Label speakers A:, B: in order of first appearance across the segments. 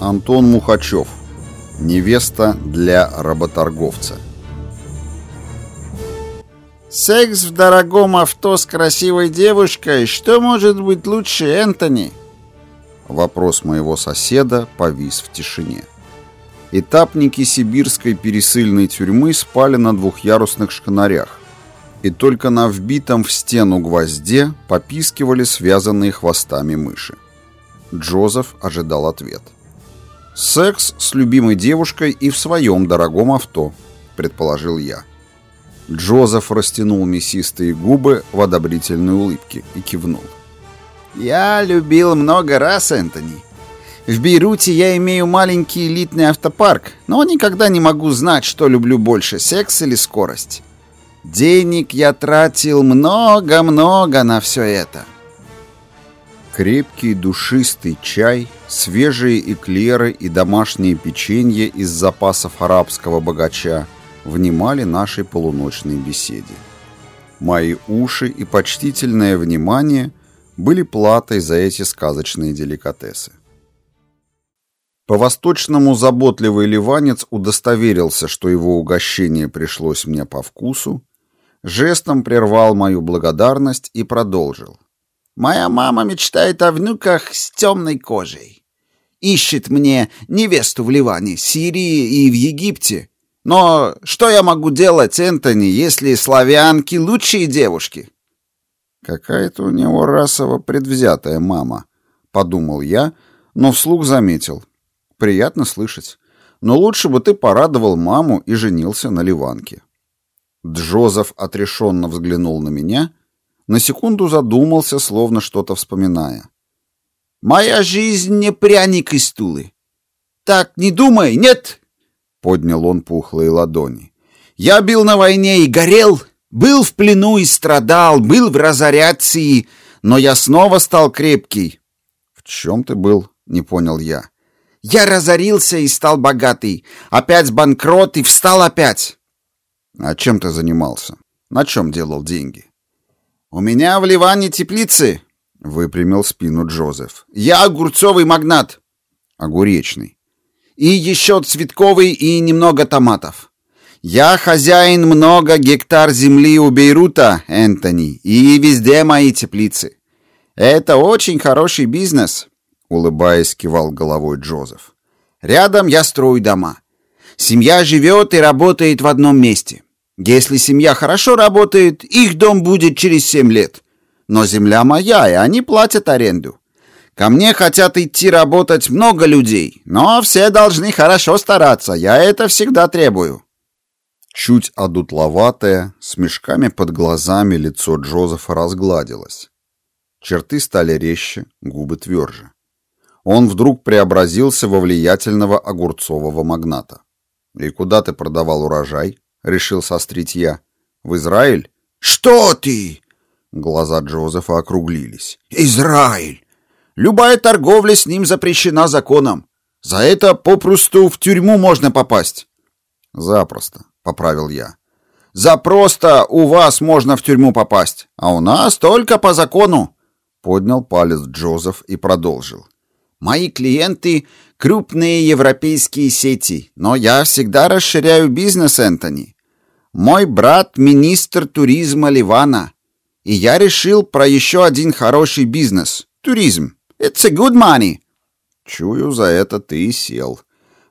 A: Антон Мухачев. Невеста для работорговца.
B: Секс в дорогом авто с красивой девушкой. Что может быть лучше, Энтони?
A: Вопрос моего соседа повис в тишине. Этапники сибирской пересыльной тюрьмы спали на двухъярусных шканарях, и только на вбитом в стену гвозде попискивали связанные хвостами мыши. Джозеф ожидал ответ. «Секс с любимой девушкой и в своем дорогом авто», — предположил я. Джозеф растянул мясистые губы в одобрительной улыбке и кивнул.
B: «Я любил много раз, Энтони. В Бейруте я имею маленький элитный автопарк, но никогда не могу знать, что люблю больше, секс или скорость. Денег я тратил много-много на все это».
A: Крепкий душистый чай, свежие эклеры и домашние печенье из запасов арабского богача внимали нашей полуночной беседе. Мои уши и почтительное внимание были платой за эти сказочные деликатесы. По-восточному заботливый ливанец удостоверился, что его угощение пришлось мне по вкусу, жестом прервал мою благодарность и продолжил.
B: Моя мама мечтает о внуках с темной кожей. Ищет мне невесту в Ливане, Сирии и в Египте. Но что я могу делать, Энтони, если славянки лучшие девушки?
A: Какая-то у него расово предвзятая мама, подумал я, но вслух заметил. Приятно слышать. Но лучше бы ты порадовал маму и женился на Ливанке. Джозеф отрешенно взглянул на меня на секунду задумался, словно что-то вспоминая.
B: «Моя жизнь не пряник и стулы. Так не думай, нет!» Поднял он пухлые ладони. «Я был на войне и горел, был в плену и страдал, был в разоряции, но я снова стал крепкий».
A: «В чем ты был?» — не понял я.
B: «Я разорился и стал богатый, опять банкрот и встал опять».
A: «А чем ты занимался? На чем делал деньги?»
B: «У меня в Ливане теплицы», — выпрямил спину Джозеф. «Я огурцовый магнат».
A: «Огуречный».
B: «И еще цветковый и немного томатов. Я хозяин много гектар земли у Бейрута, Энтони, и везде мои теплицы. Это очень хороший бизнес», — улыбаясь, кивал головой Джозеф. «Рядом я строю дома. Семья живет и работает в одном месте». Если семья хорошо работает, их дом будет через семь лет. Но земля моя, и они платят аренду. Ко мне хотят идти работать много людей, но все должны хорошо стараться, я это всегда требую».
A: Чуть одутловатое, с мешками под глазами лицо Джозефа разгладилось. Черты стали резче, губы тверже. Он вдруг преобразился во влиятельного огурцового магната. «И куда ты продавал урожай?» — решил сострить я. «В Израиль?»
B: «Что ты?»
A: Глаза Джозефа округлились.
B: «Израиль! Любая торговля с ним запрещена законом. За это попросту в тюрьму можно попасть».
A: «Запросто», — поправил я.
B: «За просто у вас можно в тюрьму попасть, а у нас только по закону», — поднял палец Джозеф и продолжил. «Мои клиенты крупные европейские сети, но я всегда расширяю бизнес, Энтони. Мой брат – министр туризма Ливана, и я решил про еще один хороший бизнес – туризм. It's a good money.
A: Чую, за это ты и сел,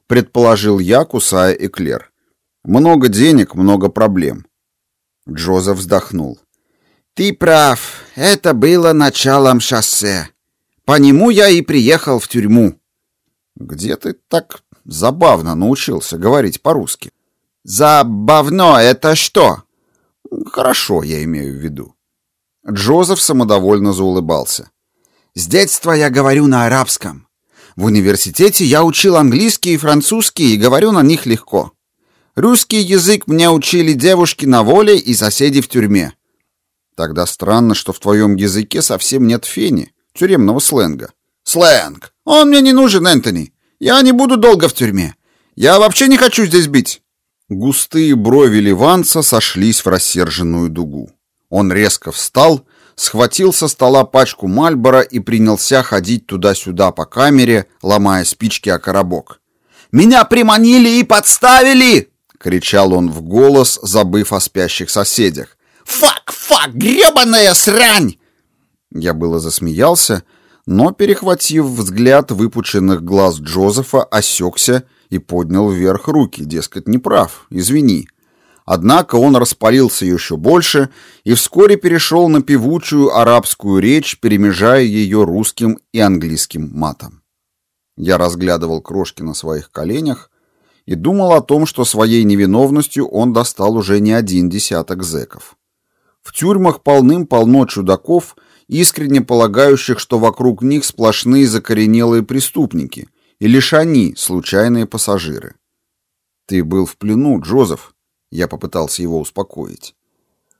A: предположил я, кусая эклер. Много денег, много проблем.
B: Джозеф вздохнул. Ты прав, это было началом шоссе. По нему я и приехал в тюрьму.
A: Где ты так забавно научился говорить по-русски?
B: Забавно это что?
A: Хорошо, я имею в виду. Джозеф самодовольно заулыбался.
B: С детства я говорю на арабском. В университете я учил английский и французский и говорю на них легко. Русский язык мне учили девушки на воле и соседи в тюрьме.
A: Тогда странно, что в твоем языке совсем нет фени, тюремного сленга.
B: Сленг. Он мне не нужен, Энтони. Я не буду долго в тюрьме. Я вообще не хочу здесь быть.
A: Густые брови Ливанца сошлись в рассерженную дугу. Он резко встал, схватил со стола пачку Мальбора и принялся ходить туда-сюда по камере, ломая спички о коробок.
B: «Меня приманили и подставили!»
A: — кричал он в голос, забыв о спящих соседях.
B: «Фак, фак, гребаная срань!»
A: Я было засмеялся, но, перехватив взгляд выпученных глаз Джозефа, осекся и поднял вверх руки, дескать, не прав, извини. Однако он распалился еще больше и вскоре перешел на певучую арабскую речь, перемежая ее русским и английским матом. Я разглядывал крошки на своих коленях и думал о том, что своей невиновностью он достал уже не один десяток зэков. В тюрьмах полным-полно чудаков, искренне полагающих, что вокруг них сплошные закоренелые преступники, и лишь они — случайные пассажиры. «Ты был в плену, Джозеф», я попытался его успокоить.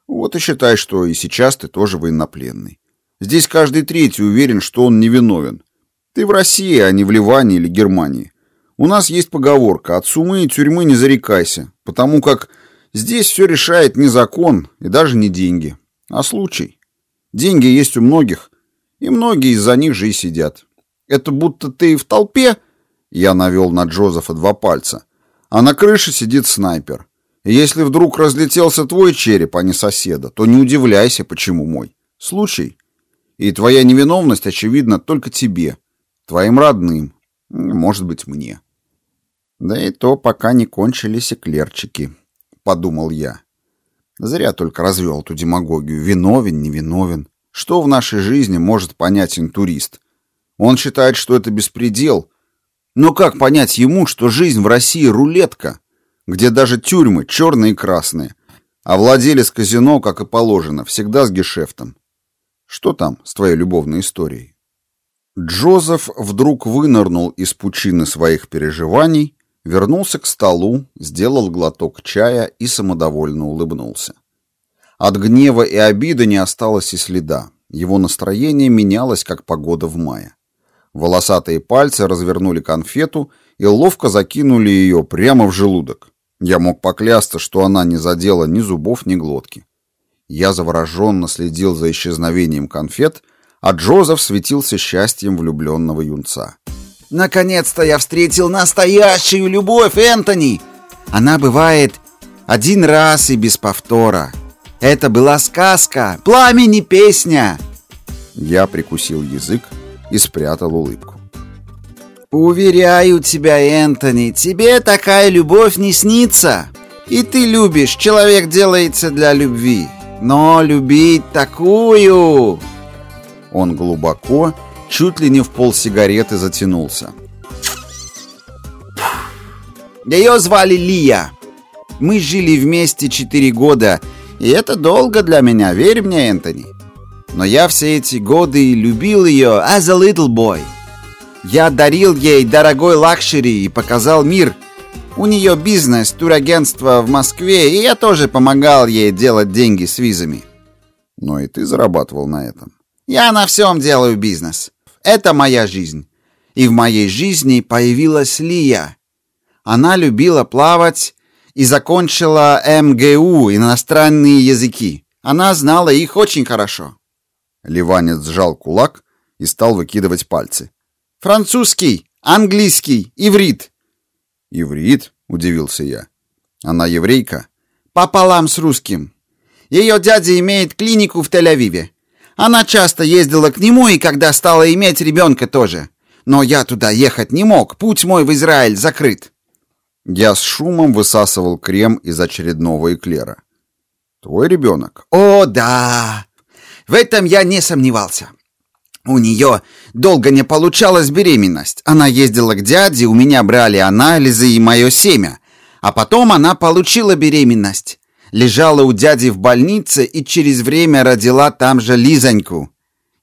A: Вот и считай, что и сейчас ты тоже военнопленный. Здесь каждый третий уверен, что он невиновен. Ты в России, а не в Ливане или Германии. У нас есть поговорка «от сумы и тюрьмы не зарекайся», потому как здесь все решает не закон и даже не деньги, а случай. Деньги есть у многих, и многие из-за них же и сидят. Это будто ты в толпе, я навел на Джозефа два пальца, а на крыше сидит снайпер. И если вдруг разлетелся твой череп, а не соседа, то не удивляйся, почему мой. Случай. И твоя невиновность, очевидно, только тебе, твоим родным, может быть, мне. Да и то, пока не кончились эклерчики, подумал я. Зря только развел эту демагогию. Виновен, невиновен. Что в нашей жизни может понять интурист? Он считает, что это беспредел. Но как понять ему, что жизнь в России рулетка? где даже тюрьмы черные и красные, а владелец казино, как и положено, всегда с гешефтом. Что там с твоей любовной историей? Джозеф вдруг вынырнул из пучины своих переживаний, вернулся к столу, сделал глоток чая и самодовольно улыбнулся. От гнева и обиды не осталось и следа. Его настроение менялось, как погода в мае. Волосатые пальцы развернули конфету и ловко закинули ее прямо в желудок. Я мог поклясться, что она не задела ни зубов, ни глотки. Я завороженно следил за исчезновением конфет, а Джозеф светился счастьем влюбленного юнца.
B: «Наконец-то я встретил настоящую любовь, Энтони! Она бывает один раз и без повтора. Это была сказка, пламени песня!»
A: Я прикусил язык и спрятал улыбку.
B: «Уверяю тебя, Энтони, тебе такая любовь не снится. И ты любишь, человек делается для любви. Но любить такую...»
A: Он глубоко, чуть ли не в пол сигареты затянулся.
B: Ее звали Лия. Мы жили вместе четыре года, и это долго для меня, верь мне, Энтони. Но я все эти годы любил ее as a little boy. Я дарил ей дорогой luxury и показал мир. У нее бизнес, турагентство в Москве, и я тоже помогал ей делать деньги с визами.
A: Но и ты зарабатывал на этом.
B: Я на всем делаю бизнес. Это моя жизнь. И в моей жизни появилась Лия. Она любила плавать и закончила МГУ, иностранные языки. Она знала их очень хорошо.
A: Ливанец сжал кулак и стал выкидывать пальцы.
B: Французский, английский, иврит.
A: Иврит? Удивился я. Она еврейка?
B: Пополам с русским. Ее дядя имеет клинику в Тель-Авиве. Она часто ездила к нему и когда стала иметь ребенка тоже. Но я туда ехать не мог, путь мой в Израиль закрыт.
A: Я с шумом высасывал крем из очередного эклера. Твой ребенок?
B: О, да! В этом я не сомневался. У нее долго не получалась беременность. Она ездила к дяде, у меня брали анализы и мое семя. А потом она получила беременность. Лежала у дяди в больнице и через время родила там же Лизоньку.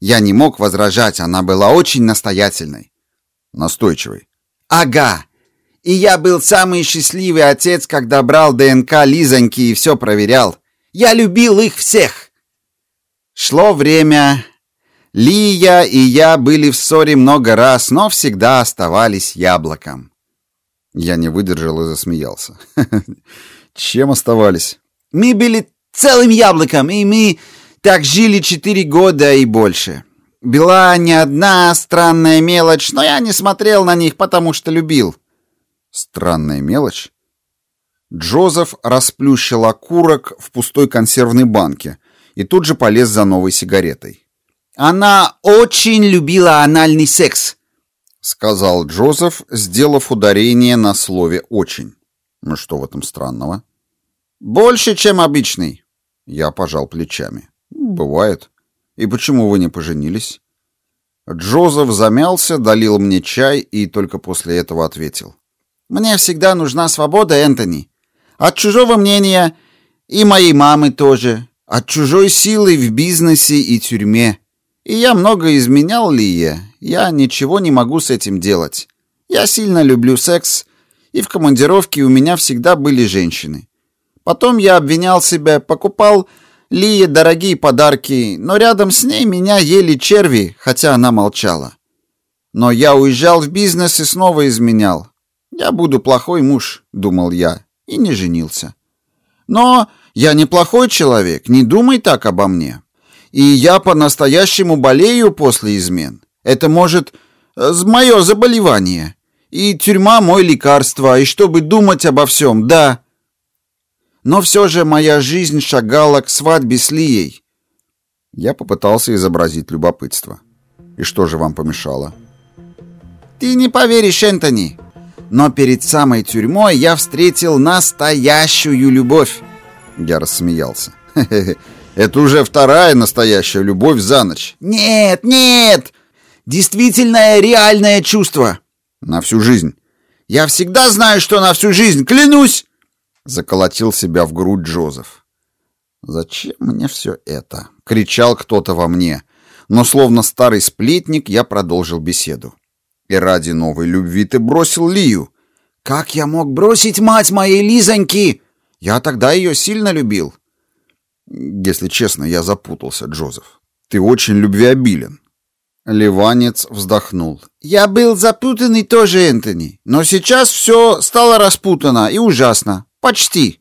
B: Я не мог возражать, она была очень настоятельной.
A: Настойчивой.
B: Ага. И я был самый счастливый отец, когда брал ДНК Лизоньки и все проверял. Я любил их всех. Шло время, Лия и я были в ссоре много раз, но всегда оставались яблоком.
A: Я не выдержал и засмеялся. Чем оставались?
B: Мы были целым яблоком, и мы Так жили четыре года и больше. Была не одна странная мелочь, но я не смотрел на них, потому что любил.
A: Странная мелочь? Джозеф расплющил окурок в пустой консервной банке и тут же полез за новой сигаретой.
B: «Она очень любила анальный секс», —
A: сказал Джозеф, сделав ударение на слове «очень». Ну что в этом странного?
B: «Больше, чем обычный».
A: Я пожал плечами. «Бывает. И почему вы не поженились?» Джозеф замялся, долил мне чай и только после этого ответил.
B: «Мне всегда нужна свобода, Энтони. От чужого мнения и моей мамы тоже. От чужой силы в бизнесе и тюрьме. И я много изменял Лие. Я ничего не могу с этим делать. Я сильно люблю секс, и в командировке у меня всегда были женщины. Потом я обвинял себя, покупал Лие дорогие подарки, но рядом с ней меня ели черви, хотя она молчала. Но я уезжал в бизнес и снова изменял. Я буду плохой муж, думал я и не женился. Но я неплохой человек, не думай так обо мне. И я по-настоящему болею после измен. Это может э, мое заболевание. И тюрьма мой лекарство, и чтобы думать обо всем, да. Но все же моя жизнь шагала к свадьбе с Лией.
A: Я попытался изобразить любопытство. И что же вам помешало?
B: Ты не поверишь, Энтони. Но перед самой тюрьмой я встретил настоящую любовь.
A: Я рассмеялся. Это уже вторая настоящая любовь за ночь.
B: Нет, нет! Действительное реальное чувство.
A: На всю жизнь.
B: Я всегда знаю, что на всю жизнь, клянусь!
A: Заколотил себя в грудь Джозеф. Зачем мне все это? Кричал кто-то во мне. Но словно старый сплетник я продолжил беседу. И ради новой любви ты бросил Лию.
B: Как я мог бросить мать моей Лизоньки? Я тогда ее сильно любил.
A: Если честно, я запутался, Джозеф. Ты очень любвеобилен. Ливанец вздохнул.
B: Я был запутанный тоже, Энтони, но сейчас все стало распутано и ужасно. Почти.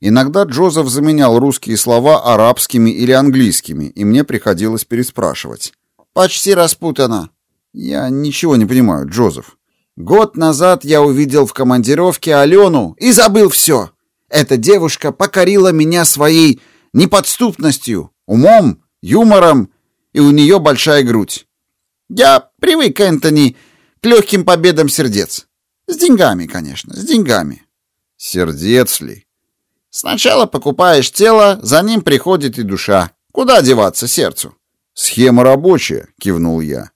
A: Иногда Джозеф заменял русские слова арабскими или английскими, и мне приходилось переспрашивать.
B: Почти распутано.
A: Я ничего не понимаю, Джозеф.
B: Год назад я увидел в командировке Алену и забыл все. Эта девушка покорила меня своей неподступностью, умом, юмором, и у нее большая грудь. Я привык, Энтони, к легким победам сердец. С деньгами, конечно, с деньгами.
A: Сердец ли?
B: Сначала покупаешь тело, за ним приходит и душа. Куда деваться сердцу?
A: Схема рабочая, кивнул я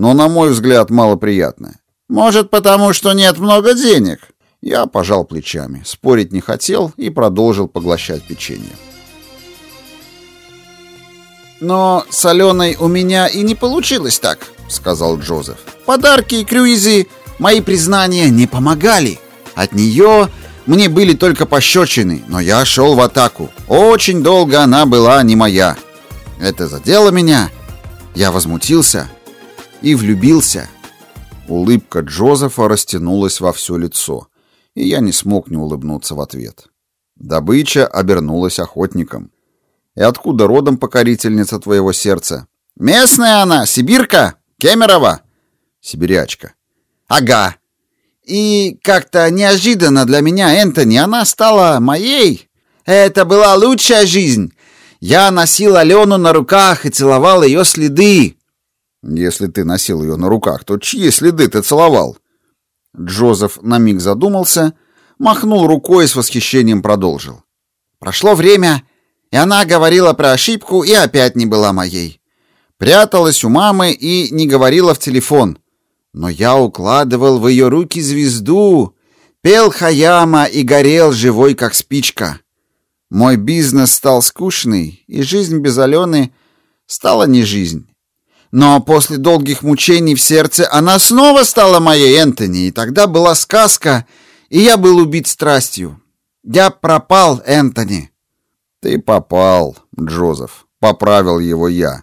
A: но, на мой взгляд, малоприятное.
B: Может, потому что нет много денег?
A: Я пожал плечами, спорить не хотел и продолжил поглощать печенье.
B: «Но с Аленой у меня и не получилось так», — сказал Джозеф. «Подарки и крюизы, мои признания не помогали. От нее мне были только пощечины, но я шел в атаку. Очень долго она была не моя. Это задело меня. Я возмутился, и влюбился.
A: Улыбка Джозефа растянулась во все лицо, и я не смог не улыбнуться в ответ. Добыча обернулась охотником. «И откуда родом покорительница твоего сердца?»
B: «Местная она, сибирка, Кемерово».
A: «Сибирячка».
B: «Ага. И как-то неожиданно для меня, Энтони, она стала моей. Это была лучшая жизнь. Я носил Алену на руках и целовал ее следы.
A: Если ты носил ее на руках, то чьи следы ты целовал? Джозеф на миг задумался, махнул рукой и с восхищением продолжил.
B: Прошло время, и она говорила про ошибку и опять не была моей. Пряталась у мамы и не говорила в телефон. Но я укладывал в ее руки звезду, пел Хаяма и горел живой, как спичка. Мой бизнес стал скучный, и жизнь без Алены стала не жизнь. Но после долгих мучений в сердце она снова стала моей Энтони, и тогда была сказка, и я был убит страстью. Я пропал, Энтони.
A: Ты попал, Джозеф, поправил его я,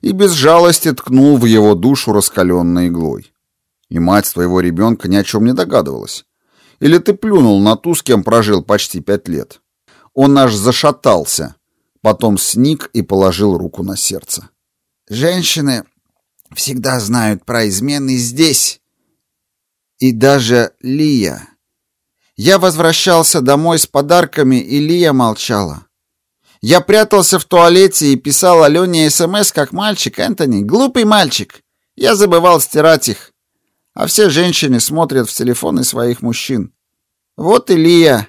A: и без жалости ткнул в его душу раскаленной иглой. И мать твоего ребенка ни о чем не догадывалась. Или ты плюнул на ту, с кем прожил почти пять лет? Он аж зашатался. Потом сник и положил руку на сердце.
B: «Женщины всегда знают про измены здесь. И даже Лия. Я возвращался домой с подарками, и Лия молчала. Я прятался в туалете и писал Алене СМС как мальчик, Энтони. Глупый мальчик. Я забывал стирать их. А все женщины смотрят в телефоны своих мужчин. Вот и Лия.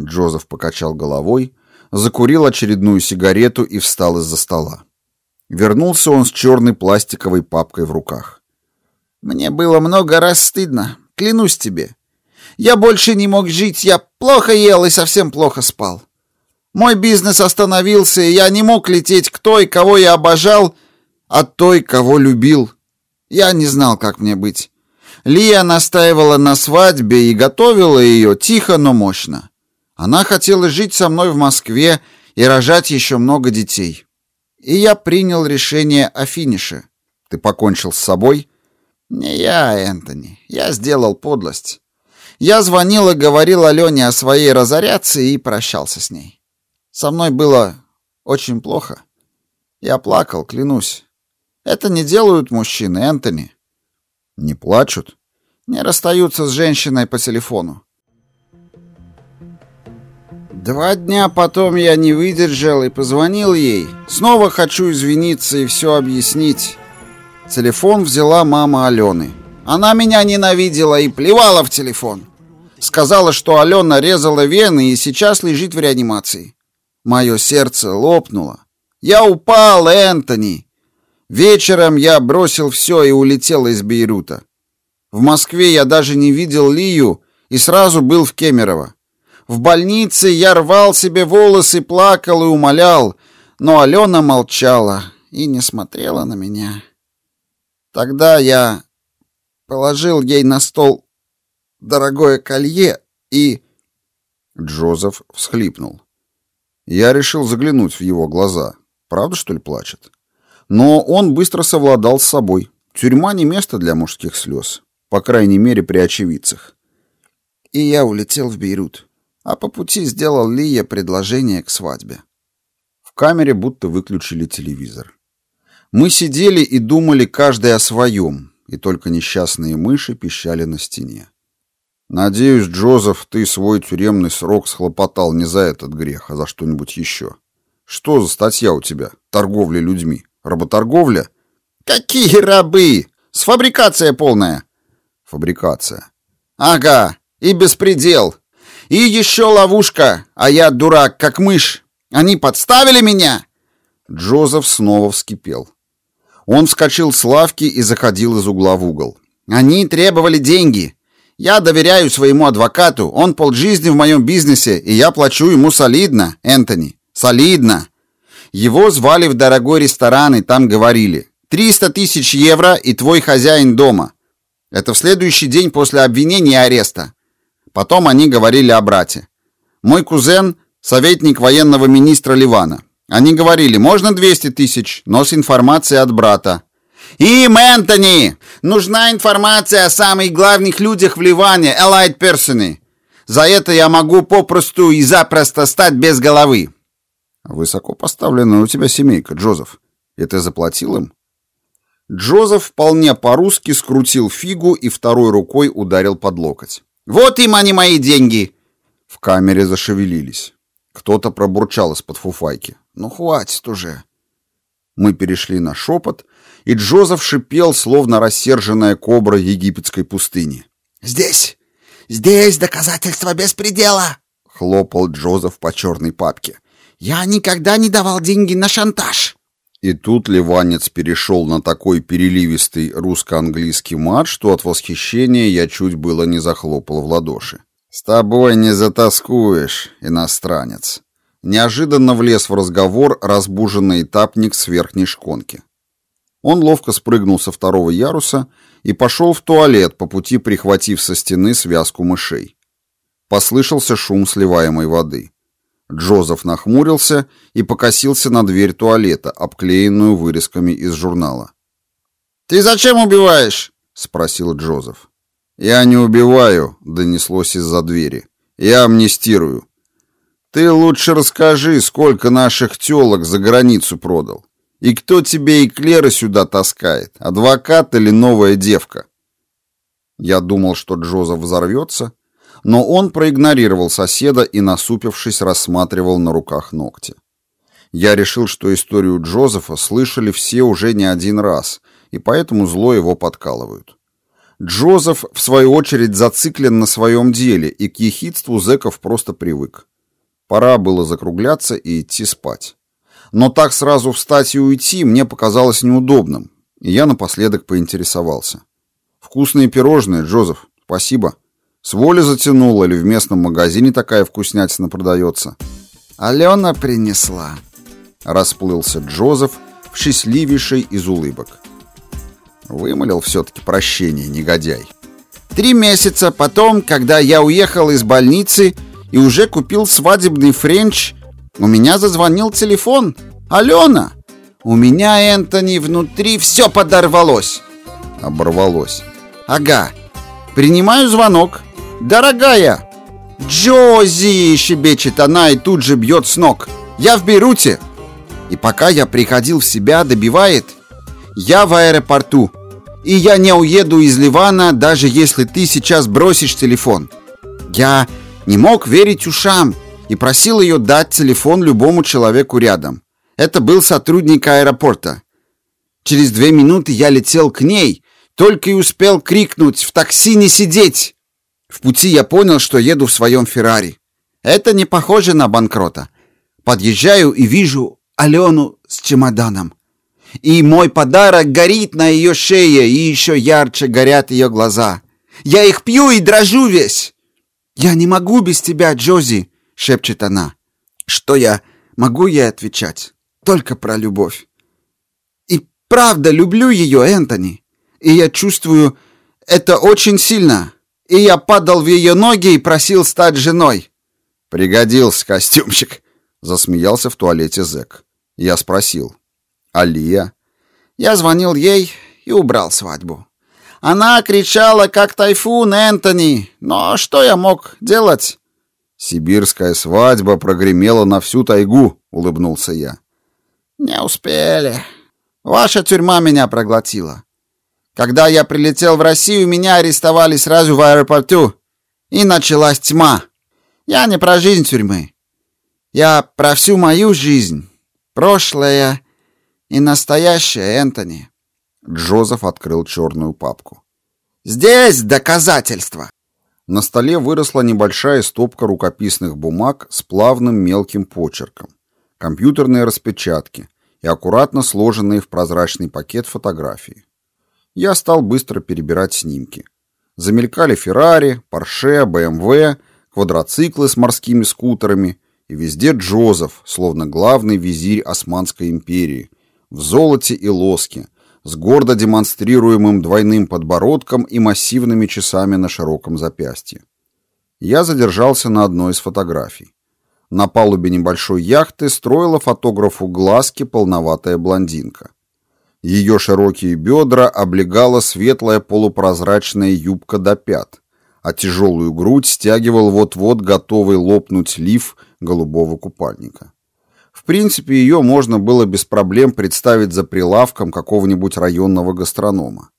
A: Джозеф покачал головой, закурил очередную сигарету и встал из-за стола. Вернулся он с черной пластиковой папкой в руках.
B: «Мне было много раз стыдно, клянусь тебе. Я больше не мог жить, я плохо ел и совсем плохо спал. Мой бизнес остановился, и я не мог лететь к той, кого я обожал, а той, кого любил. Я не знал, как мне быть. Лия настаивала на свадьбе и готовила ее тихо, но мощно. Она хотела жить со мной в Москве и рожать еще много детей. И я принял решение о финише.
A: Ты покончил с собой?
B: Не я, Энтони. Я сделал подлость. Я звонил и говорил Алене о своей разоряции и прощался с ней. Со мной было очень плохо. Я плакал, клянусь. Это не делают мужчины, Энтони.
A: Не плачут?
B: Не расстаются с женщиной по телефону. Два дня потом я не выдержал и позвонил ей. Снова хочу извиниться и все объяснить. Телефон взяла мама Алены. Она меня ненавидела и плевала в телефон. Сказала, что Алена резала вены и сейчас лежит в реанимации. Мое сердце лопнуло. Я упал, Энтони. Вечером я бросил все и улетел из Бейрута. В Москве я даже не видел Лию и сразу был в Кемерово. В больнице я рвал себе волосы, плакал и умолял, но Алена молчала и не смотрела на меня. Тогда я положил ей на стол дорогое колье и...
A: Джозеф всхлипнул. Я решил заглянуть в его глаза. Правда, что ли, плачет? Но он быстро совладал с собой. Тюрьма не место для мужских слез. По крайней мере, при очевидцах.
B: И я улетел в Бейрут а по пути сделал Лия предложение к свадьбе.
A: В камере будто выключили телевизор. Мы сидели и думали каждый о своем, и только несчастные мыши пищали на стене. Надеюсь, Джозеф, ты свой тюремный срок схлопотал не за этот грех, а за что-нибудь еще. Что за статья у тебя? Торговля людьми? Работорговля?
B: Какие рабы? Сфабрикация полная.
A: Фабрикация.
B: Ага, и беспредел. И еще ловушка, а я дурак, как мышь. Они подставили меня!»
A: Джозеф снова вскипел. Он вскочил с лавки и заходил из угла в угол.
B: «Они требовали деньги. Я доверяю своему адвокату, он полжизни в моем бизнесе, и я плачу ему солидно, Энтони, солидно. Его звали в дорогой ресторан, и там говорили, 300 тысяч евро и твой хозяин дома. Это в следующий день после обвинения и ареста. Потом они говорили о брате. Мой кузен — советник военного министра Ливана. Они говорили, можно 200 тысяч, но с информацией от брата. «Им, Энтони! Нужна информация о самых главных людях в Ливане, allied persons. За это я могу попросту и запросто стать без головы».
A: «Высоко поставленная у тебя семейка, Джозеф. И ты заплатил им?» Джозеф вполне по-русски скрутил фигу и второй рукой ударил под локоть.
B: Вот им они мои деньги!»
A: В камере зашевелились. Кто-то пробурчал из-под фуфайки.
B: «Ну, хватит уже!»
A: Мы перешли на шепот, и Джозеф шипел, словно рассерженная кобра египетской пустыни.
B: «Здесь! Здесь доказательства беспредела!»
A: — хлопал Джозеф по черной папке.
B: «Я никогда не давал деньги на шантаж!»
A: И тут ливанец перешел на такой переливистый русско-английский мат, что от восхищения я чуть было не захлопал в ладоши. «С тобой не затаскуешь, иностранец!» Неожиданно влез в разговор разбуженный этапник с верхней шконки. Он ловко спрыгнул со второго яруса и пошел в туалет, по пути прихватив со стены связку мышей. Послышался шум сливаемой воды. Джозеф нахмурился и покосился на дверь туалета, обклеенную вырезками из журнала.
B: «Ты зачем убиваешь?» — спросил Джозеф.
A: «Я не убиваю», — донеслось из-за двери. «Я амнистирую». Ты лучше расскажи, сколько наших тёлок за границу продал. И кто тебе эклеры сюда таскает, адвокат или новая девка? Я думал, что Джозеф взорвется, но он проигнорировал соседа и, насупившись, рассматривал на руках ногти. Я решил, что историю Джозефа слышали все уже не один раз, и поэтому зло его подкалывают. Джозеф, в свою очередь, зациклен на своем деле, и к ехидству зэков просто привык. Пора было закругляться и идти спать. Но так сразу встать и уйти мне показалось неудобным, и я напоследок поинтересовался. «Вкусные пирожные, Джозеф, спасибо. С воли затянул или в местном магазине такая вкуснятина продается?»
B: «Алена принесла», —
A: расплылся Джозеф в счастливейшей из улыбок. Вымолил все-таки прощение, негодяй.
B: «Три месяца потом, когда я уехал из больницы и уже купил свадебный френч, у меня зазвонил телефон. Алена! У меня, Энтони, внутри все подорвалось».
A: Оборвалось.
B: «Ага. Принимаю звонок. Дорогая!» «Джози!» — щебечет она и тут же бьет с ног. «Я в Бейруте!» И пока я приходил в себя, добивает. «Я в аэропорту. И я не уеду из Ливана, даже если ты сейчас бросишь телефон». Я не мог верить ушам и просил ее дать телефон любому человеку рядом. Это был сотрудник аэропорта. Через две минуты я летел к ней, только и успел крикнуть «В такси не сидеть!». В пути я понял, что еду в своем Феррари. Это не похоже на банкрота. Подъезжаю и вижу Алену с чемоданом. И мой подарок горит на ее шее, и еще ярче горят ее глаза. Я их пью и дрожу весь. «Я не могу без тебя, Джози!» — шепчет она. Что я могу ей отвечать? Только про любовь. И правда люблю ее, Энтони. И я чувствую это очень сильно. И я падал в ее ноги и просил стать женой.
A: Пригодился костюмчик, засмеялся в туалете зэк. Я спросил: "Алия?"
B: Я звонил ей и убрал свадьбу. Она кричала как тайфун, Энтони. Но что я мог делать?
A: Сибирская свадьба прогремела на всю тайгу, улыбнулся я.
B: Не успели. Ваша тюрьма меня проглотила. Когда я прилетел в Россию, меня арестовали сразу в аэропорту, и началась тьма. Я не про жизнь тюрьмы. Я про всю мою жизнь, прошлое и настоящее, Энтони.
A: Джозеф открыл черную папку.
B: Здесь доказательства.
A: На столе выросла небольшая стопка рукописных бумаг с плавным мелким почерком, компьютерные распечатки и аккуратно сложенные в прозрачный пакет фотографии. Я стал быстро перебирать снимки. Замелькали Феррари, Порше, БМВ, квадроциклы с морскими скутерами и везде Джозеф, словно главный визирь Османской империи, в золоте и лоске, с гордо демонстрируемым двойным подбородком и массивными часами на широком запястье. Я задержался на одной из фотографий. На палубе небольшой яхты строила фотографу глазки полноватая блондинка. Ее широкие бедра облегала светлая полупрозрачная юбка до пят, а тяжелую грудь стягивал вот-вот готовый лопнуть лиф голубого купальника. В принципе, ее можно было без проблем представить за прилавком какого-нибудь районного гастронома.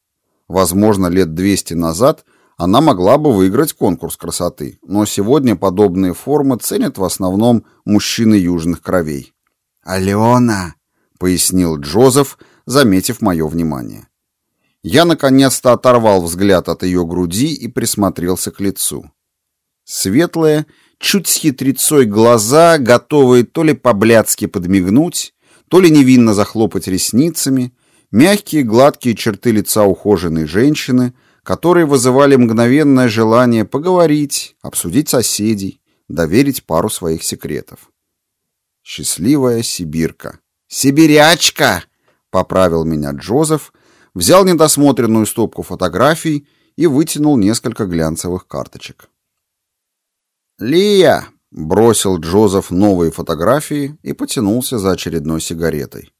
A: Возможно, лет 200 назад она могла бы выиграть конкурс красоты, но сегодня подобные формы ценят в основном мужчины южных кровей.
B: «Алена!» — пояснил Джозеф, заметив мое внимание.
A: Я наконец-то оторвал взгляд от ее груди и присмотрелся к лицу. Светлые, чуть с хитрецой глаза, готовые то ли по-блядски подмигнуть, то ли невинно захлопать ресницами, мягкие гладкие черты лица ухоженной женщины, которые вызывали мгновенное желание поговорить, обсудить соседей, доверить пару своих секретов. Счастливая сибирка.
B: «Сибирячка!»
A: Поправил меня Джозеф, взял недосмотренную стопку фотографий и вытянул несколько глянцевых карточек.
B: «Лия!»
A: — бросил Джозеф новые фотографии и потянулся за очередной сигаретой.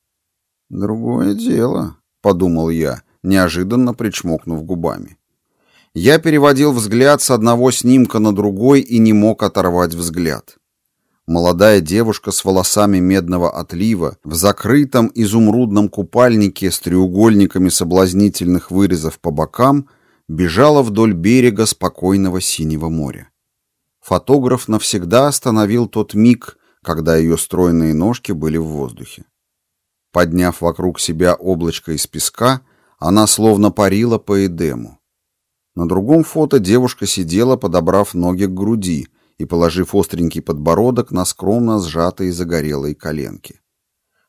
A: «Другое дело», — подумал я, неожиданно причмокнув губами. Я переводил взгляд с одного снимка на другой и не мог оторвать взгляд. Молодая девушка с волосами медного отлива, в закрытом изумрудном купальнике с треугольниками соблазнительных вырезов по бокам, бежала вдоль берега спокойного синего моря. Фотограф навсегда остановил тот миг, когда ее стройные ножки были в воздухе. Подняв вокруг себя облачко из песка, она словно парила по Эдему. На другом фото девушка сидела, подобрав ноги к груди и положив остренький подбородок на скромно сжатые загорелые коленки.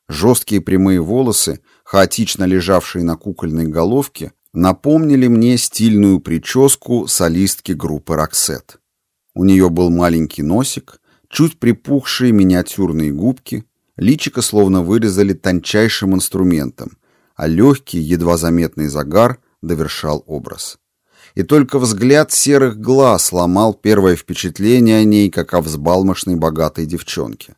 A: Жесткие прямые волосы, хаотично лежавшие на кукольной головке, напомнили мне стильную прическу солистки группы «Роксет». У нее был маленький носик, чуть припухшие миниатюрные губки, личико словно вырезали тончайшим инструментом, а легкий, едва заметный загар довершал образ. И только взгляд серых глаз ломал первое впечатление о ней, как о взбалмошной богатой девчонке.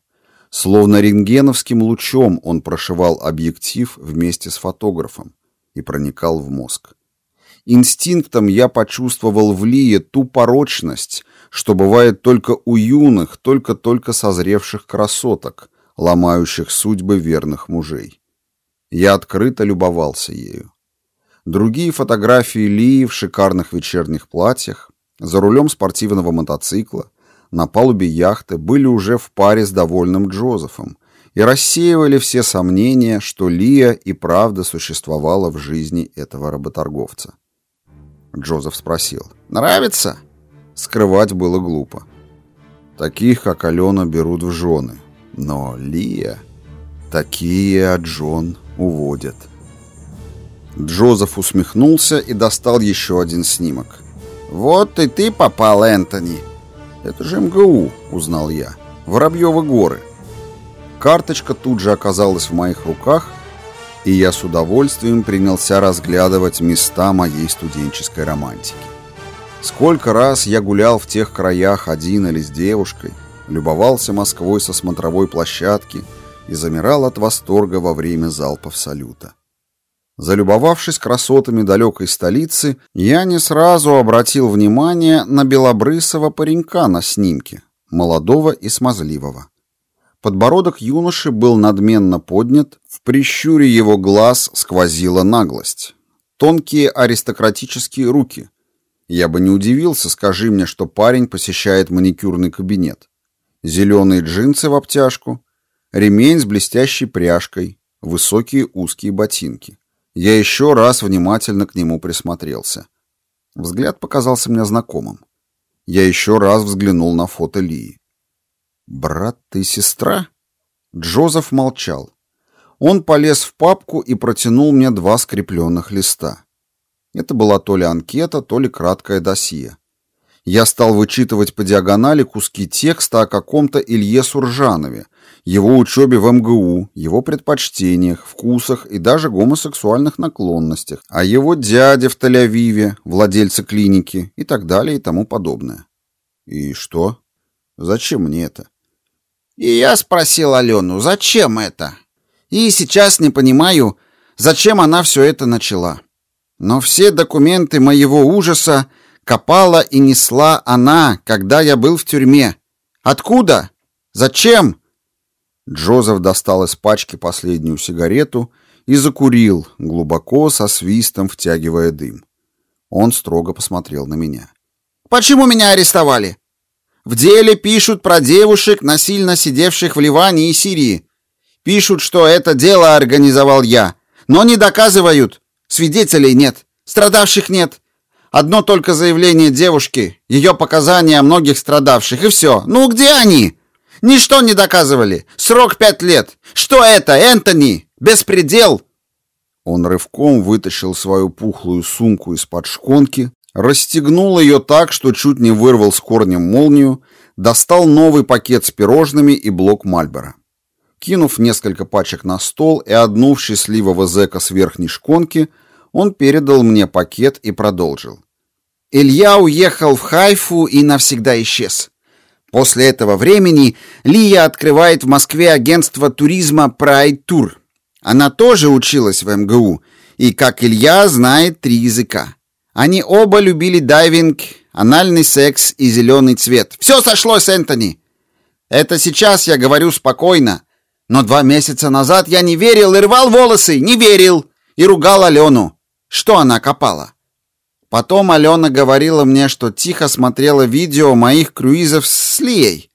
A: Словно рентгеновским лучом он прошивал объектив вместе с фотографом и проникал в мозг. Инстинктом я почувствовал в Лие ту порочность, что бывает только у юных, только-только созревших красоток, ломающих судьбы верных мужей. Я открыто любовался ею. Другие фотографии Лии в шикарных вечерних платьях, за рулем спортивного мотоцикла, на палубе яхты были уже в паре с довольным Джозефом и рассеивали все сомнения, что Лия и правда существовала в жизни этого работорговца. Джозеф спросил. «Нравится?» Скрывать было глупо. Таких, как Алена, берут в жены. Но Лия... Такие от жен уводят. Джозеф усмехнулся и достал еще один снимок. «Вот и ты попал, Энтони!» «Это же МГУ», — узнал я. «Воробьевы горы». Карточка тут же оказалась в моих руках, и я с удовольствием принялся разглядывать места моей студенческой романтики. Сколько раз я гулял в тех краях один или с девушкой, любовался Москвой со смотровой площадки и замирал от восторга во время залпов салюта. Залюбовавшись красотами далекой столицы, я не сразу обратил внимание на белобрысого паренька на снимке, молодого и смазливого. Подбородок юноши был надменно поднят, в прищуре его глаз сквозила наглость. Тонкие аристократические руки. Я бы не удивился, скажи мне, что парень посещает маникюрный кабинет. Зеленые джинсы в обтяжку, ремень с блестящей пряжкой, высокие узкие ботинки. Я еще раз внимательно к нему присмотрелся. Взгляд показался мне знакомым. Я еще раз взглянул на фото Лии. «Брат и сестра?» Джозеф молчал. Он полез в папку и протянул мне два скрепленных листа. Это была то ли анкета, то ли краткое досье. Я стал вычитывать по диагонали куски текста о каком-то Илье Суржанове, его учебе в МГУ, его предпочтениях, вкусах и даже гомосексуальных наклонностях, о его дяде в Тель-Авиве, владельце клиники и так далее и тому подобное. И что? Зачем мне это? И я спросил Алену, зачем это? И сейчас не понимаю, зачем она все это начала. Но все документы моего ужаса копала и несла она, когда я был в тюрьме. Откуда? Зачем? Джозеф достал из пачки последнюю сигарету и закурил, глубоко со свистом втягивая дым. Он строго посмотрел на меня. «Почему меня арестовали? В деле пишут про девушек, насильно сидевших в Ливане и Сирии. Пишут, что это дело организовал я, но не доказывают. Свидетелей нет, страдавших нет. Одно только заявление девушки, ее показания о многих страдавших, и все. Ну где они? Ничто не доказывали. Срок пять лет. Что это, Энтони? Беспредел!» Он рывком вытащил свою пухлую сумку из-под шконки, расстегнул ее так, что чуть не вырвал с корнем молнию, достал новый пакет с пирожными и блок Мальбора. Кинув несколько пачек на стол и одну в счастливого зэка с верхней шконки, он передал мне пакет и продолжил. Илья уехал в Хайфу и навсегда исчез. После этого времени Лия открывает в Москве агентство туризма Pride Tour. Она тоже училась в МГУ и, как Илья, знает три языка. Они оба любили дайвинг, анальный секс и зеленый цвет. Все сошлось, Энтони.
B: Это сейчас я говорю спокойно. Но два месяца назад я не верил и рвал волосы, не верил. И ругал Алену. Что она копала? Потом Алена говорила мне, что тихо смотрела видео моих круизов с Лией.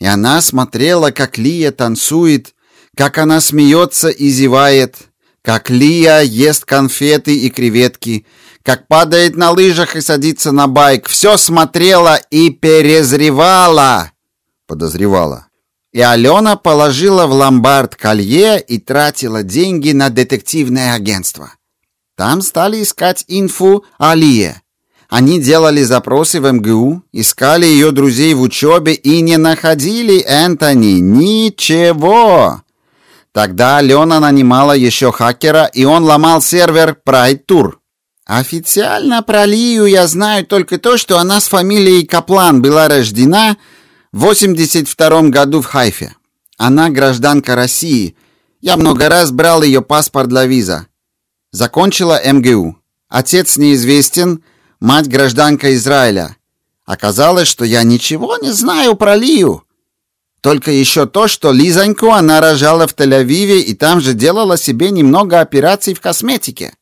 B: И она смотрела, как Лия танцует, как она смеется и зевает, как Лия ест конфеты и креветки, как падает на лыжах и садится на байк. Все смотрела и перезревала. Подозревала. И Алена положила в ломбард колье и тратила деньги на детективное агентство. Там стали искать инфу о Лие. Они делали запросы в МГУ, искали ее друзей в учебе и не находили Энтони. Ничего. Тогда Алена нанимала еще хакера, и он ломал сервер Pride Tour. Официально про Лию я знаю только то, что она с фамилией Каплан была рождена в 82 году в Хайфе. Она гражданка России. Я много раз брал ее паспорт для виза. Закончила МГУ. Отец неизвестен, мать гражданка Израиля. Оказалось, что я ничего не знаю про Лию. Только еще то, что Лизоньку она рожала в Тель-Авиве и там же делала себе немного операций в косметике.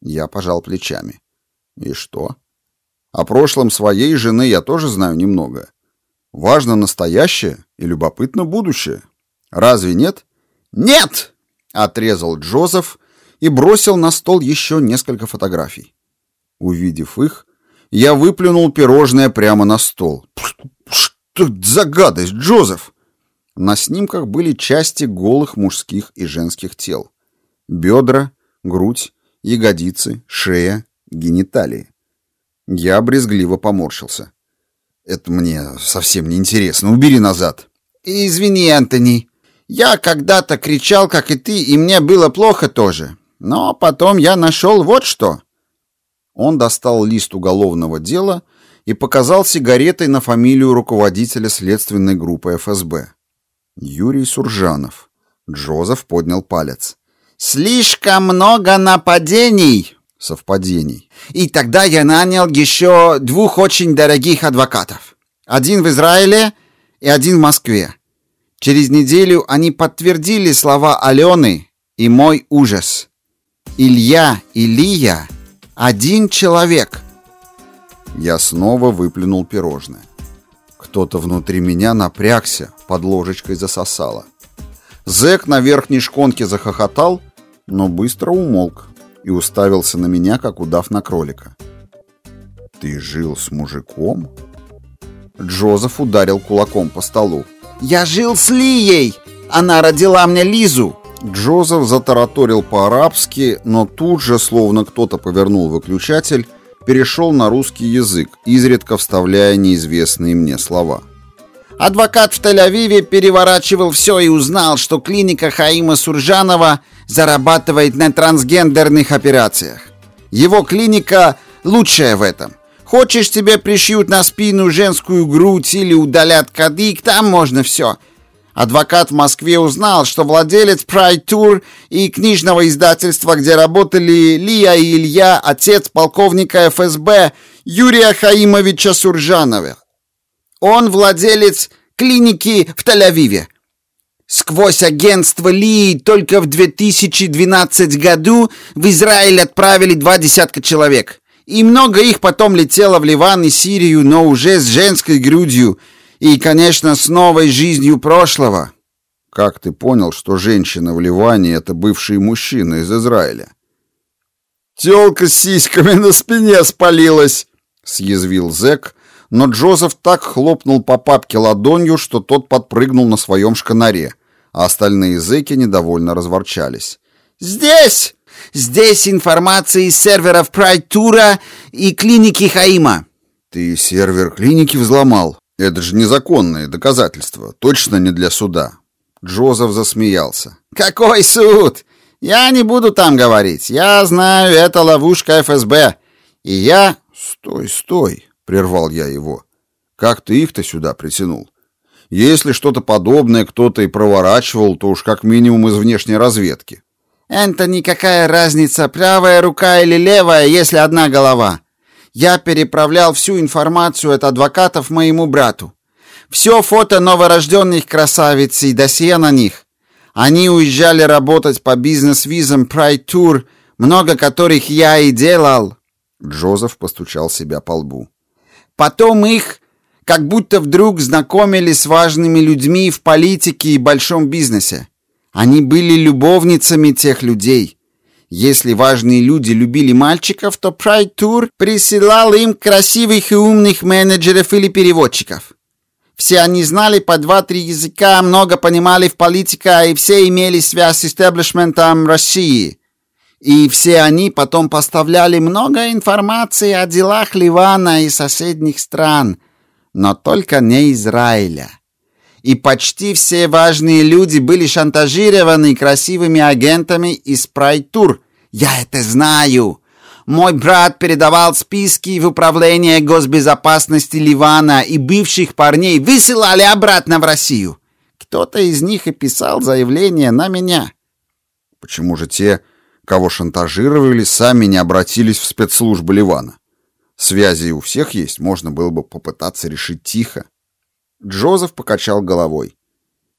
A: Я пожал плечами. И что? О прошлом своей жены я тоже знаю немного. Важно настоящее и любопытно будущее. Разве нет?
B: Нет,
A: отрезал Джозеф и бросил на стол еще несколько фотографий. Увидев их, я выплюнул пирожное прямо на стол. Что за гадость, Джозеф? На снимках были части голых мужских и женских тел. Бедра, грудь, ягодицы, шея, гениталии. Я брезгливо поморщился. Это мне совсем не интересно. Убери назад.
B: Извини, Антони. Я когда-то кричал, как и ты, и мне было плохо тоже. Но потом я нашел вот что.
A: Он достал лист уголовного дела и показал сигаретой на фамилию руководителя следственной группы ФСБ. Юрий Суржанов. Джозеф поднял палец.
B: Слишком много нападений,
A: совпадений.
B: И тогда я нанял еще двух очень дорогих адвокатов. Один в Израиле и один в Москве. Через неделю они подтвердили слова Алены и мой ужас. Илья и Лия — один человек.
A: Я снова выплюнул пирожное. Кто-то внутри меня напрягся, под ложечкой засосало. Зэк на верхней шконке захохотал, но быстро умолк и уставился на меня, как удав на кролика. «Ты жил с мужиком?» Джозеф ударил кулаком по столу.
B: «Я жил с Лией! Она родила мне Лизу!»
A: Джозеф затараторил по-арабски, но тут же, словно кто-то повернул выключатель, перешел на русский язык, изредка вставляя неизвестные мне слова.
B: Адвокат в Тель-Авиве переворачивал все и узнал, что клиника Хаима Суржанова зарабатывает на трансгендерных операциях. Его клиника лучшая в этом. Хочешь, тебе пришьют на спину женскую грудь или удалят кадык, там можно все. Адвокат в Москве узнал, что владелец Pride Tour и книжного издательства, где работали Лия и Илья, отец полковника ФСБ Юрия Хаимовича Суржанова. Он владелец клиники в Тель-Авиве. Сквозь агентство Ли только в 2012 году в Израиль отправили два десятка человек. И много их потом летело в Ливан и Сирию, но уже с женской грудью – и, конечно, с новой жизнью прошлого.
A: Как ты понял, что женщина в Ливане — это бывший мужчина из Израиля?
B: «Тёлка с сиськами на спине спалилась!»
A: — съязвил зэк, но Джозеф так хлопнул по папке ладонью, что тот подпрыгнул на своем шканаре, а остальные зэки недовольно разворчались.
B: «Здесь! Здесь информация из серверов Pride Тура и клиники Хаима!»
A: «Ты сервер клиники взломал?» Это же незаконные доказательства, точно не для суда. Джозеф засмеялся.
B: Какой суд? Я не буду там говорить. Я знаю, это ловушка ФСБ. И я...
A: Стой, стой, прервал я его. Как ты их-то сюда притянул? Если что-то подобное кто-то и проворачивал, то уж как минимум из внешней разведки.
B: Это никакая разница, правая рука или левая, если одна голова. Я переправлял всю информацию от адвокатов моему брату. Все фото новорожденных красавиц и досье на них. Они уезжали работать по бизнес-визам Pride Tour, много которых я и делал.
A: Джозеф постучал себя по лбу.
B: Потом их как будто вдруг знакомили с важными людьми в политике и большом бизнесе. Они были любовницами тех людей. Если важные люди любили мальчиков, то Pride Tour присылал им красивых и умных менеджеров или переводчиков. Все они знали по два-три языка, много понимали в политике, и все имели связь с истеблишментом России. И все они потом поставляли много информации о делах Ливана и соседних стран, но только не Израиля. И почти все важные люди были шантажированы красивыми агентами из Прайтур. Я это знаю. Мой брат передавал списки в управление госбезопасности Ливана, и бывших парней высылали обратно в Россию. Кто-то из них и писал заявление на меня.
A: Почему же те, кого шантажировали, сами не обратились в спецслужбы Ливана? Связи у всех есть, можно было бы попытаться решить тихо.
B: Джозеф покачал головой.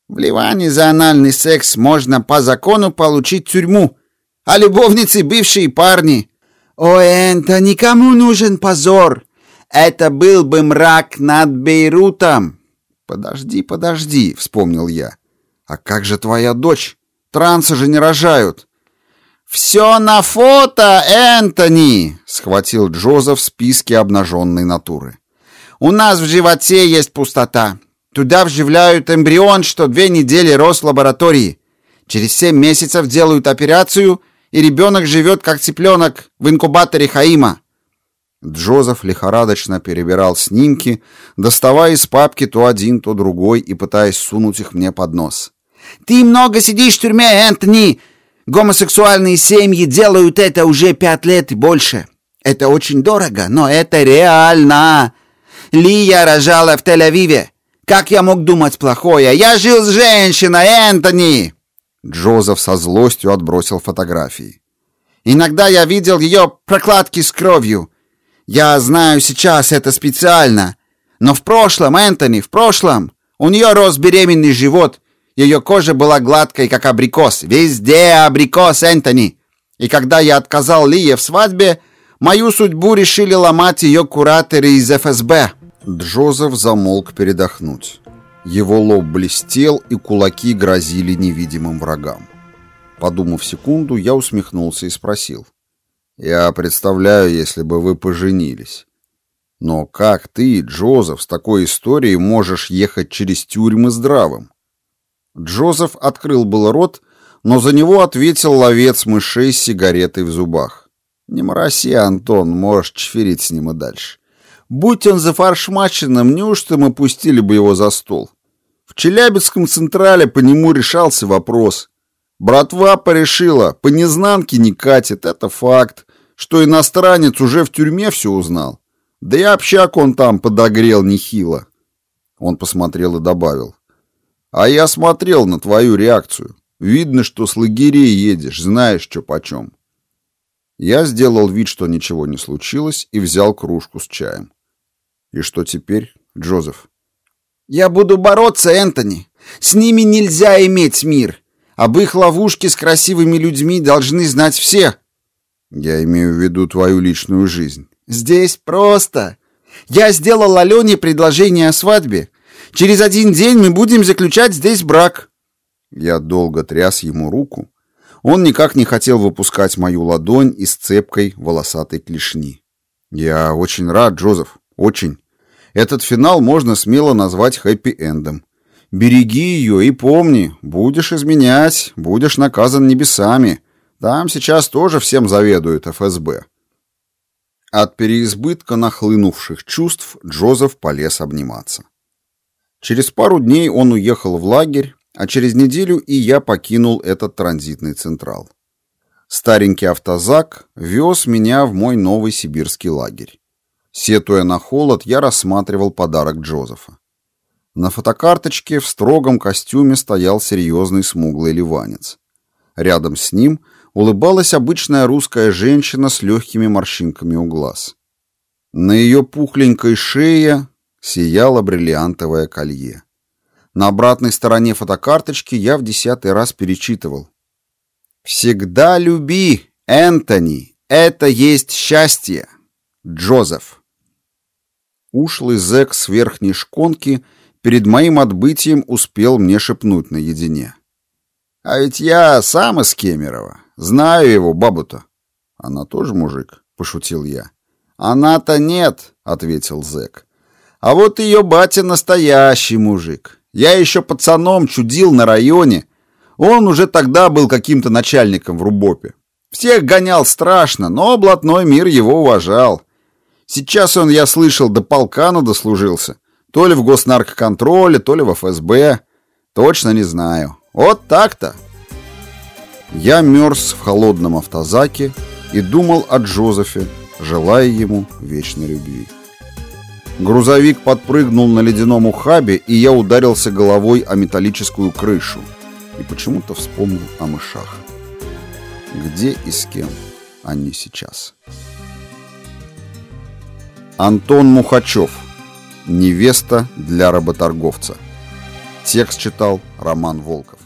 B: В Ливане за анальный секс можно по закону получить тюрьму, а любовницы бывшие парни. О, это никому нужен позор. Это был бы мрак над Бейрутом.
A: Подожди, подожди, вспомнил я. А как же твоя дочь? Трансы же не рожают.
B: «Все на фото, Энтони!» — схватил Джозеф списки обнаженной натуры. «У нас в животе есть пустота. Туда вживляют эмбрион, что две недели рос в лаборатории. Через семь месяцев делают операцию, и ребенок живет как цыпленок в инкубаторе Хаима».
A: Джозеф лихорадочно перебирал снимки, доставая из папки то один, то другой и пытаясь сунуть их мне под нос.
B: «Ты много сидишь в тюрьме, Энтони!» Гомосексуальные семьи делают это уже пять лет и больше. Это очень дорого, но это реально. Лия рожала в Тель-Авиве. Как я мог думать плохое? Я жил с женщиной, Энтони!»
A: Джозеф со злостью отбросил фотографии.
B: «Иногда я видел ее прокладки с кровью. Я знаю сейчас это специально. Но в прошлом, Энтони, в прошлом, у нее рос беременный живот, ее кожа была гладкой, как абрикос. Везде абрикос, Энтони. И когда я отказал Лие в свадьбе, мою судьбу решили ломать ее кураторы из ФСБ.
A: Джозеф замолк передохнуть. Его лоб блестел, и кулаки грозили невидимым врагам. Подумав секунду, я усмехнулся и спросил. «Я представляю, если бы вы поженились. Но как ты, Джозеф, с такой историей можешь ехать через тюрьмы здравым?» Джозеф открыл был рот, но за него ответил ловец мышей с сигаретой в зубах. «Не мороси, Антон, можешь чферить с ним и дальше. Будь он зафаршмаченным, неужто мы пустили бы его за стол? В Челябинском Централе по нему решался вопрос. Братва порешила, по незнанке не катит, это факт, что иностранец уже в тюрьме все узнал. Да и общак он там подогрел нехило». Он посмотрел и добавил. А я смотрел на твою реакцию. Видно, что с лагерей едешь, знаешь, что почем. Я сделал вид, что ничего не случилось, и взял кружку с чаем. И что теперь, Джозеф?
B: Я буду бороться, Энтони. С ними нельзя иметь мир. Об их ловушке с красивыми людьми должны знать все.
A: Я имею в виду твою личную жизнь.
B: Здесь просто. Я сделал Алене предложение о свадьбе, Через один день мы будем заключать здесь брак».
A: Я долго тряс ему руку. Он никак не хотел выпускать мою ладонь из цепкой волосатой клешни. «Я очень рад, Джозеф, очень. Этот финал можно смело назвать хэппи-эндом. Береги ее и помни, будешь изменять, будешь наказан небесами. Там сейчас тоже всем заведует ФСБ». От переизбытка нахлынувших чувств Джозеф полез обниматься. Через пару дней он уехал в лагерь, а через неделю и я покинул этот транзитный централ. Старенький автозак вез меня в мой новый сибирский лагерь. Сетуя на холод, я рассматривал подарок Джозефа. На фотокарточке в строгом костюме стоял серьезный смуглый ливанец. Рядом с ним улыбалась обычная русская женщина с легкими морщинками у глаз. На ее пухленькой шее сияло бриллиантовое колье. На обратной стороне фотокарточки я в десятый раз перечитывал. «Всегда люби, Энтони, это есть счастье. Джозеф». Ушлый зэк с верхней шконки перед моим отбытием успел мне шепнуть наедине. «А ведь я сам из Кемерово. Знаю его, бабу-то». «Она тоже мужик?» — пошутил я. «Она-то нет», — ответил зэк. «А вот ее батя настоящий мужик. Я еще пацаном чудил на районе. Он уже тогда был каким-то начальником в Рубопе. Всех гонял страшно, но блатной мир его уважал. Сейчас он, я слышал, до полкана дослужился. То ли в госнаркоконтроле, то ли в ФСБ. Точно не знаю. Вот так-то. Я мерз в холодном автозаке и думал о Джозефе, желая ему вечной любви. Грузовик подпрыгнул на ледяном ухабе, и я ударился головой о металлическую крышу. И почему-то вспомнил о мышах. Где и с кем они сейчас? Антон Мухачев. Невеста для работорговца. Текст читал Роман Волков.